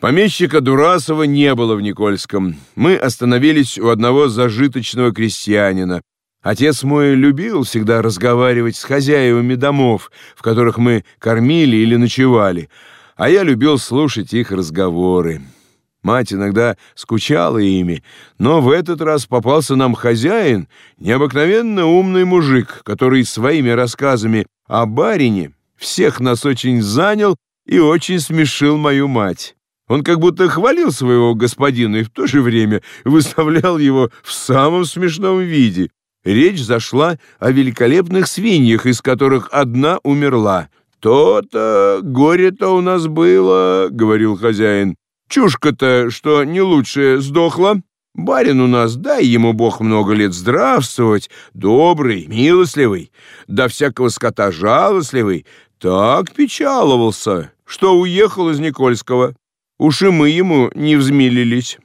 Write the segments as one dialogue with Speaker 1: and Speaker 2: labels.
Speaker 1: Помещика Дурасова не было в Никольском. Мы остановились у одного зажиточного крестьянина. Отец мой любил всегда разговаривать с хозяевами домов, в которых мы кормили или ночевали, а я любил слушать их разговоры. Мать иногда скучала ими, но в этот раз попался нам хозяин, необыкновенно умный мужик, который своими рассказами о барине всех нас очень занял и очень смешил мою мать. Он как будто хвалил своего господина и в то же время выставлял его в самом смешном виде. Речь зашла о великолепных свиньях, из которых одна умерла. «То-то горе-то у нас было», — говорил хозяин. «Чушка-то, что не лучше, сдохла. Барин у нас, дай ему бог много лет здравствовать, добрый, милостливый, до всякого скота жалостливый, так печаловался, что уехал из Никольского. Уж и мы ему не взмилились.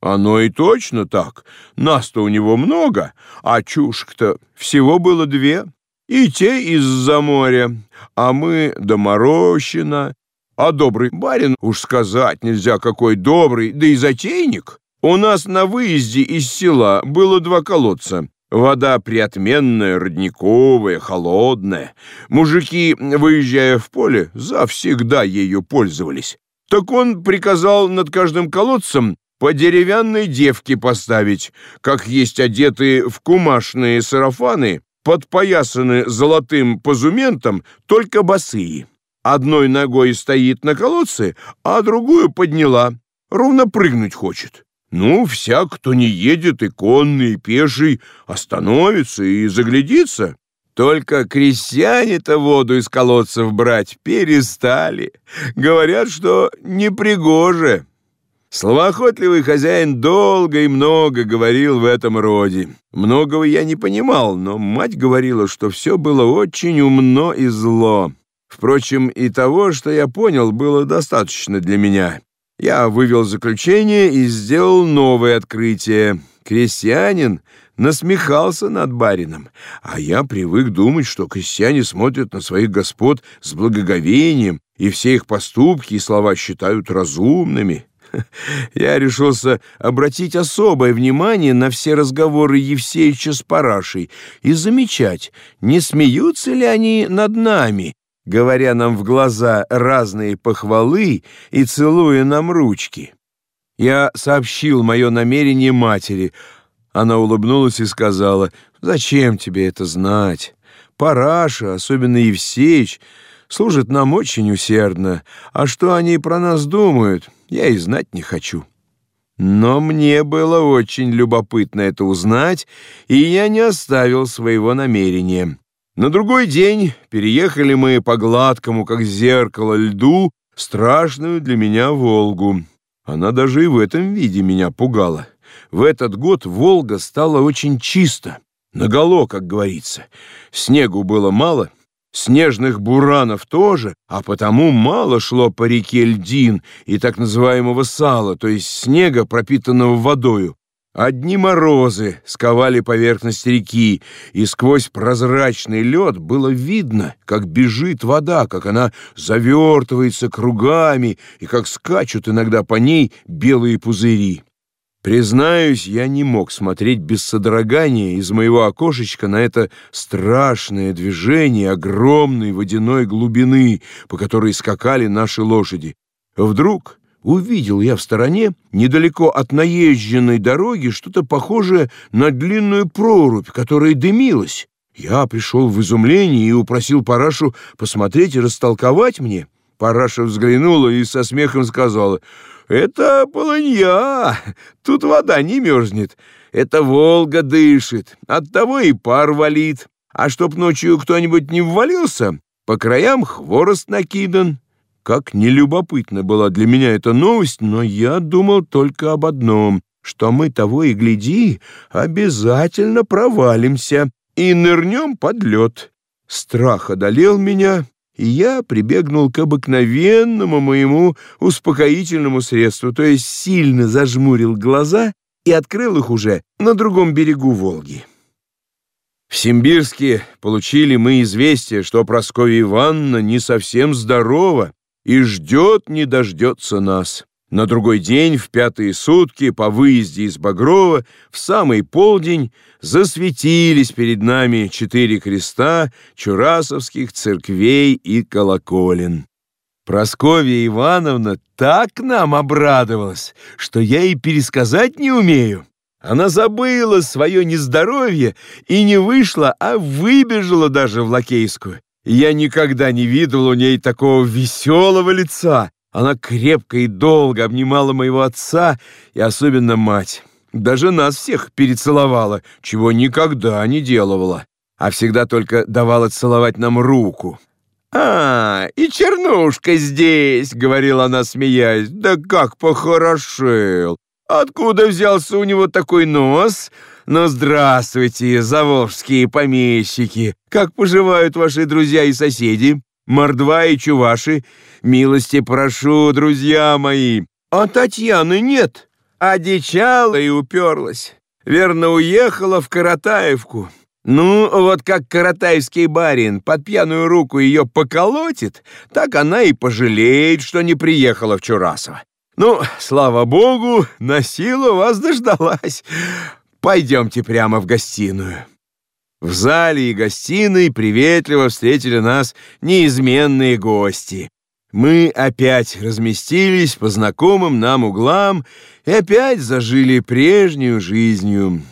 Speaker 1: Оно и точно так. Нас-то у него много, а чушек-то всего было две. И те из-за моря, а мы доморощина. А добрый барин, уж сказать нельзя, какой добрый, да и затейник. У нас на выезде из села было два колодца. Вода приотменная, родниковая, холодная. Мужики, выезжая в поле, завсегда ею пользовались. Так он приказал над каждым колодцем по деревянной девке поставить, как есть одетые в кумашные сарафаны, подпоясаны золотым позументом, только босые. Одной ногой стоит на колодце, а другую подняла, ровно прыгнуть хочет. Ну, всяк, кто не едет, и конный, и пеший, остановится и заглядится. Только крестьяне-то воду из колодцев брать перестали. Говорят, что непригоже. Словоохотливый хозяин долго и много говорил в этом роде. Многого я не понимал, но мать говорила, что все было очень умно и зло. Впрочем, и того, что я понял, было достаточно для меня. Я вывел заключение и сделал новое открытие. Крестьянин насмехался над барином, а я привык думать, что крестьяне смотрят на своих господ с благоговением и все их поступки и слова считают разумными. Я решился обратить особое внимание на все разговоры Евсеича с Парашей и замечать, не смеются ли они над нами, говоря нам в глаза разные похвалы и целуя нам ручки. Я сообщил мое намерение матери. Она улыбнулась и сказала, «Зачем тебе это знать? Параша, особенно Евсеич, служит нам очень усердно, а что они про нас думают, я и знать не хочу». Но мне было очень любопытно это узнать, и я не оставил своего намерения. На другой день переехали мы по гладкому, как зеркало, льду, страшную для меня Волгу. Она даже и в этом виде меня пугала. В этот год Волга стала очень чисто, наголо, как говорится. Снегу было мало, снежных буранов тоже, а потому мало шло по реке льдин и так называемого сала, то есть снега, пропитанного водою. Одни морозы сковали поверхность реки, и сквозь прозрачный лед было видно, как бежит вода, как она завертывается кругами и как скачут иногда по ней белые пузыри. Признаюсь, я не мог смотреть без содрогания из моего окошечка на это страшное движение огромной водяной глубины, по которой скакали наши лошади. Вдруг увидел я в стороне, недалеко от наезженной дороги, что-то похожее на длинную прорубь, которая дымилась. Я пришел в изумление и упросил Парашу посмотреть и растолковать мне. Параша взглянула и со смехом сказала, «Это полынья, тут вода не мерзнет, это Волга дышит, оттого и пар валит. А чтоб ночью кто-нибудь не ввалился, по краям хворост накидан». Как нелюбопытна была для меня эта новость, но я думал только об одном, что мы того и гляди, обязательно провалимся и нырнем под лед. Страх одолел меня, и я прибегнул к обыкновенному моему успокоительному средству, то есть сильно зажмурил глаза и открыл их уже на другом берегу Волги. В Симбирске получили мы известие, что Прасковья Ивановна не совсем здорова, и ждет не дождется нас. На другой день, в пятые сутки, по выезде из Багрова, в самый полдень засветились перед нами четыре креста чурасовских церквей и колоколен. Просковья Ивановна так нам обрадовалась, что я и пересказать не умею. Она забыла свое нездоровье и не вышла, а выбежала даже в Лакейскую. Я никогда не видел у ней такого веселого лица. Она крепко и долго обнимала моего отца и особенно мать. Даже нас всех перецеловала, чего никогда не делала, а всегда только давала целовать нам руку. «А, и Чернушка здесь!» — говорила она, смеясь. «Да как похорошел! Откуда взялся у него такой нос? Ну, здравствуйте, заволжские помещики! Как поживают ваши друзья и соседи? Мордва и Чуваши? Милости прошу, друзья мои! А Татьяны нет!» Одичала и уперлась. Верно, уехала в Каратаевку. Ну, вот как каратайский барин под пьяную руку ее поколотит, так она и пожалеет, что не приехала в Чурасово. Ну, слава богу, на силу вас дождалась. Пойдемте прямо в гостиную. В зале и гостиной приветливо встретили нас неизменные гости. Мы опять разместились по знакомым нам углам и опять зажили прежнюю жизнью.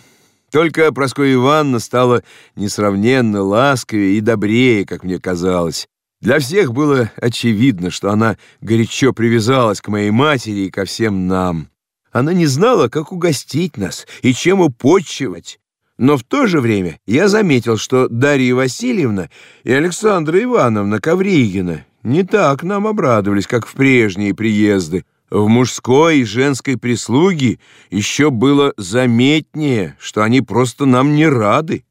Speaker 1: Только Прасковья Ивановна стала несравненно ласковее и добрее, как мне казалось. Для всех было очевидно, что она горячо привязалась к моей матери и ко всем нам. Она не знала, как угостить нас и чем упочивать. Но в то же время я заметил, что Дарья Васильевна и Александра Ивановна Ковригина не так нам обрадовались, как в прежние приезды. В мужской и женской прислуге еще было заметнее, что они просто нам не рады.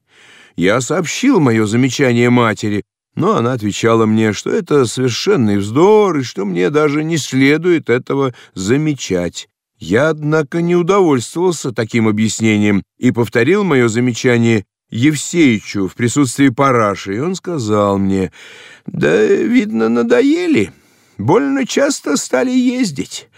Speaker 1: Я сообщил мое замечание матери, но она отвечала мне, что это совершенный вздор и что мне даже не следует этого замечать. Я, однако, не удовольствовался таким объяснением и повторил мое замечание Евсеичу в присутствии Параши, и он сказал мне, «Да, видно, надоели». Больно часто стали ездить.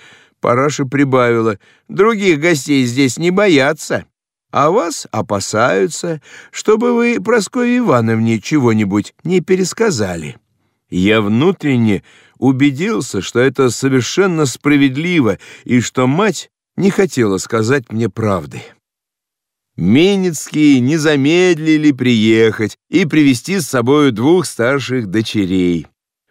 Speaker 1: Параша прибавила. Других гостей здесь не боятся, а вас опасаются, чтобы вы Прасковье Ивановне чего-нибудь не пересказали. Я внутренне убедился, что это совершенно справедливо и что мать не хотела сказать мне правды. Менецкие не замедлили приехать и привести с собой двух старших дочерей.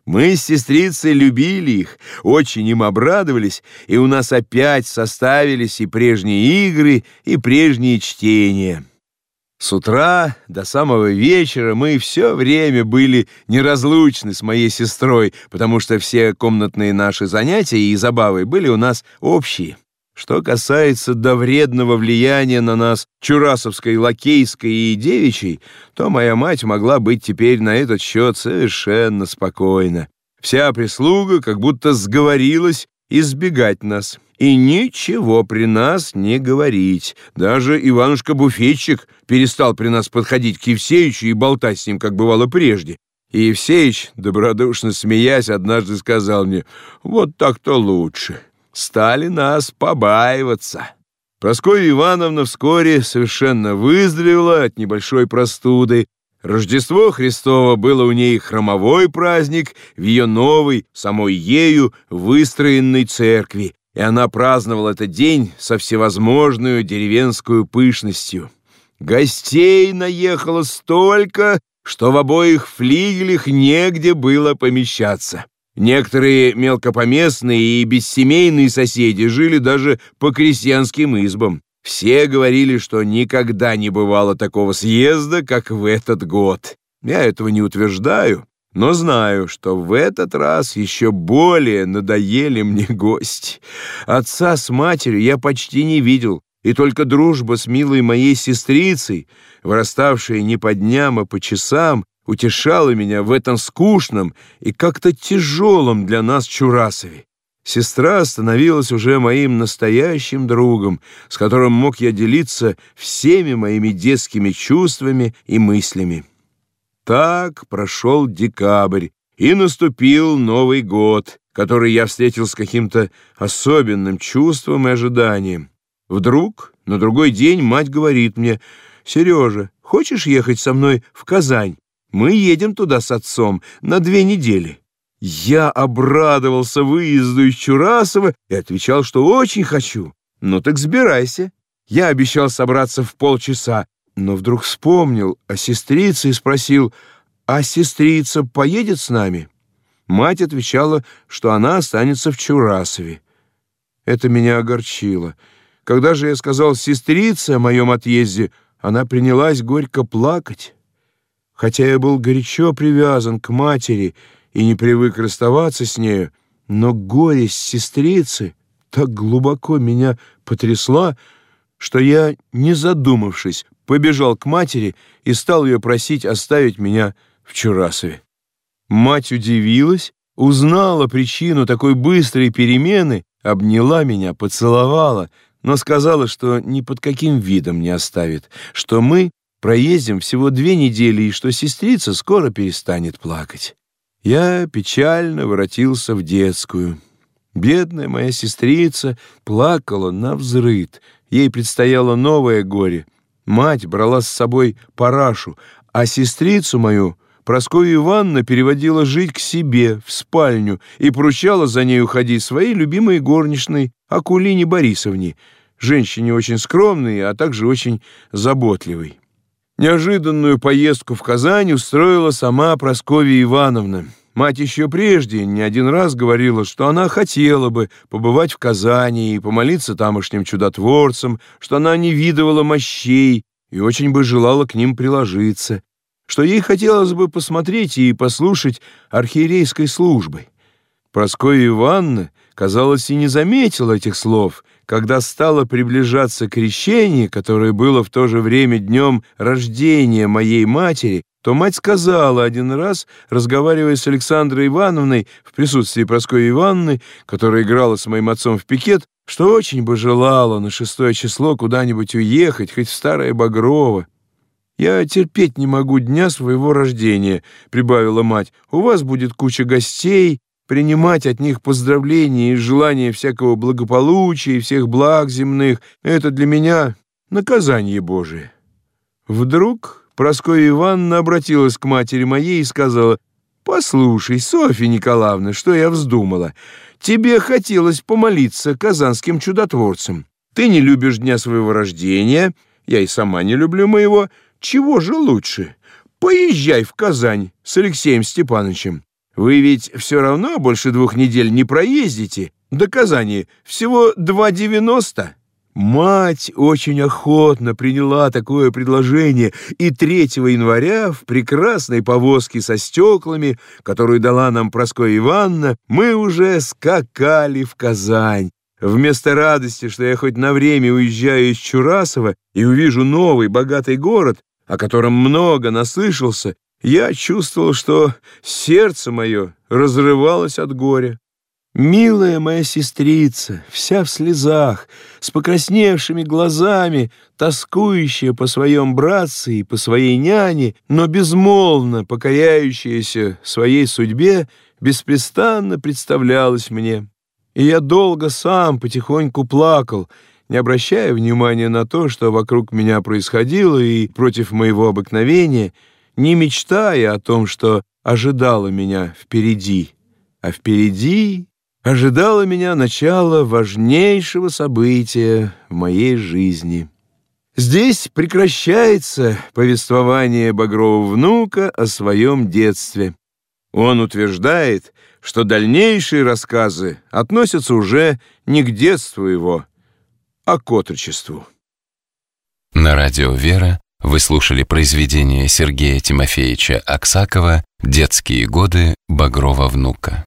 Speaker 1: Мы с сестрицей любили их, очень им обрадовались, и у нас опять составились и прежние игры, и прежние чтения. С утра до самого вечера мы все время были неразлучны с моей сестрой, потому что все комнатные наши занятия и забавы были у нас общие. Что касается до вредного влияния на нас чурасовской, лакейской и девичьей, то моя мать могла быть теперь на этот счет совершенно спокойна. Вся прислуга как будто сговорилась избегать нас и ничего при нас не говорить. Даже Иванушка-буфетчик перестал при нас подходить к Евсеичу и болтать с ним, как бывало прежде. И Евсеич, добродушно смеясь, однажды сказал мне, «Вот так-то лучше» стали нас побаиваться. Прасковья Ивановна вскоре совершенно выздоровела от небольшой простуды. Рождество Христово было у ней хромовой праздник в ее новой, самой ею, выстроенной церкви, и она праздновала этот день со всевозможной деревенскую пышностью. Гостей наехало столько, что в обоих флигелях негде было помещаться. Некоторые мелкопоместные и бессемейные соседи жили даже по крестьянским избам. Все говорили, что никогда не бывало такого съезда, как в этот год. Я этого не утверждаю, но знаю, что в этот раз еще более надоели мне гости. Отца с матерью я почти не видел, и только дружба с милой моей сестрицей, выраставшая не по дням, а по часам, утешала меня в этом скучном и как-то тяжелом для нас Чурасове. Сестра становилась уже моим настоящим другом, с которым мог я делиться всеми моими детскими чувствами и мыслями. Так прошел декабрь, и наступил Новый год, который я встретил с каким-то особенным чувством и ожиданием. Вдруг на другой день мать говорит мне, «Сережа, хочешь ехать со мной в Казань? Мы едем туда с отцом на две недели». Я обрадовался выезду из Чурасова и отвечал, что очень хочу. «Ну так сбирайся». Я обещал собраться в полчаса, но вдруг вспомнил о сестрице и спросил, «А сестрица поедет с нами?» Мать отвечала, что она останется в Чурасове. Это меня огорчило. Когда же я сказал сестрице о моем отъезде, она принялась горько плакать. Хотя я был горячо привязан к матери и не привык расставаться с нею, но горесть сестрицы так глубоко меня потрясла, что я, не задумавшись, побежал к матери и стал ее просить оставить меня в Чурасове. Мать удивилась, узнала причину такой быстрой перемены, обняла меня, поцеловала, но сказала, что ни под каким видом не оставит, что мы проездим всего две недели и что сестрица скоро перестанет плакать. Я печально воротился в детскую. Бедная моя сестрица плакала на взрыд. Ей предстояло новое горе. Мать брала с собой парашу, а сестрицу мою Прасковья Ивановна переводила жить к себе, в спальню, и поручала за ней уходить своей любимой горничной Акулине Борисовне, женщине очень скромной, а также очень заботливой. Неожиданную поездку в Казань устроила сама Прасковья Ивановна. Мать еще прежде не один раз говорила, что она хотела бы побывать в Казани и помолиться тамошним чудотворцам, что она не видывала мощей и очень бы желала к ним приложиться что ей хотелось бы посмотреть и послушать архиерейской службы. Прасковья Ивановна, казалось, и не заметила этих слов, когда стало приближаться крещение, которое было в то же время днем рождения моей матери, то мать сказала один раз, разговаривая с Александрой Ивановной в присутствии Прасковьи Ивановны, которая играла с моим отцом в пикет, что очень бы желала на шестое число куда-нибудь уехать, хоть в Старое Багрово. «Я терпеть не могу дня своего рождения», — прибавила мать. «У вас будет куча гостей, принимать от них поздравления и желания всякого благополучия и всех благ земных. Это для меня наказание Божие». Вдруг Прасковья Ивановна обратилась к матери моей и сказала, «Послушай, Софья Николаевна, что я вздумала. Тебе хотелось помолиться казанским чудотворцам. Ты не любишь дня своего рождения, я и сама не люблю моего, — чего же лучше? Поезжай в Казань с Алексеем Степановичем. Вы ведь все равно больше двух недель не проездите. До Казани всего 2,90. Мать очень охотно приняла такое предложение, и 3 января в прекрасной повозке со стеклами, которую дала нам Прасковья Ивановна, мы уже скакали в Казань. Вместо радости, что я хоть на время уезжаю из Чурасова и увижу новый богатый город, о котором много наслышался, я чувствовал, что сердце мое разрывалось от горя. Милая моя сестрица, вся в слезах, с покрасневшими глазами, тоскующая по своем братце и по своей няне, но безмолвно покоряющаяся своей судьбе, беспрестанно представлялась мне. И я долго сам потихоньку плакал, не обращая внимания на то, что вокруг меня происходило, и против моего обыкновения, не мечтая о том, что ожидало меня впереди. А впереди ожидало меня начало важнейшего события в моей жизни. Здесь прекращается повествование Багрового внука о своем детстве. Он утверждает, что дальнейшие рассказы относятся уже не к детству его, а к отрочеству.
Speaker 2: На радио «Вера» вы слушали произведение Сергея Тимофеевича Аксакова «Детские годы Багрова внука».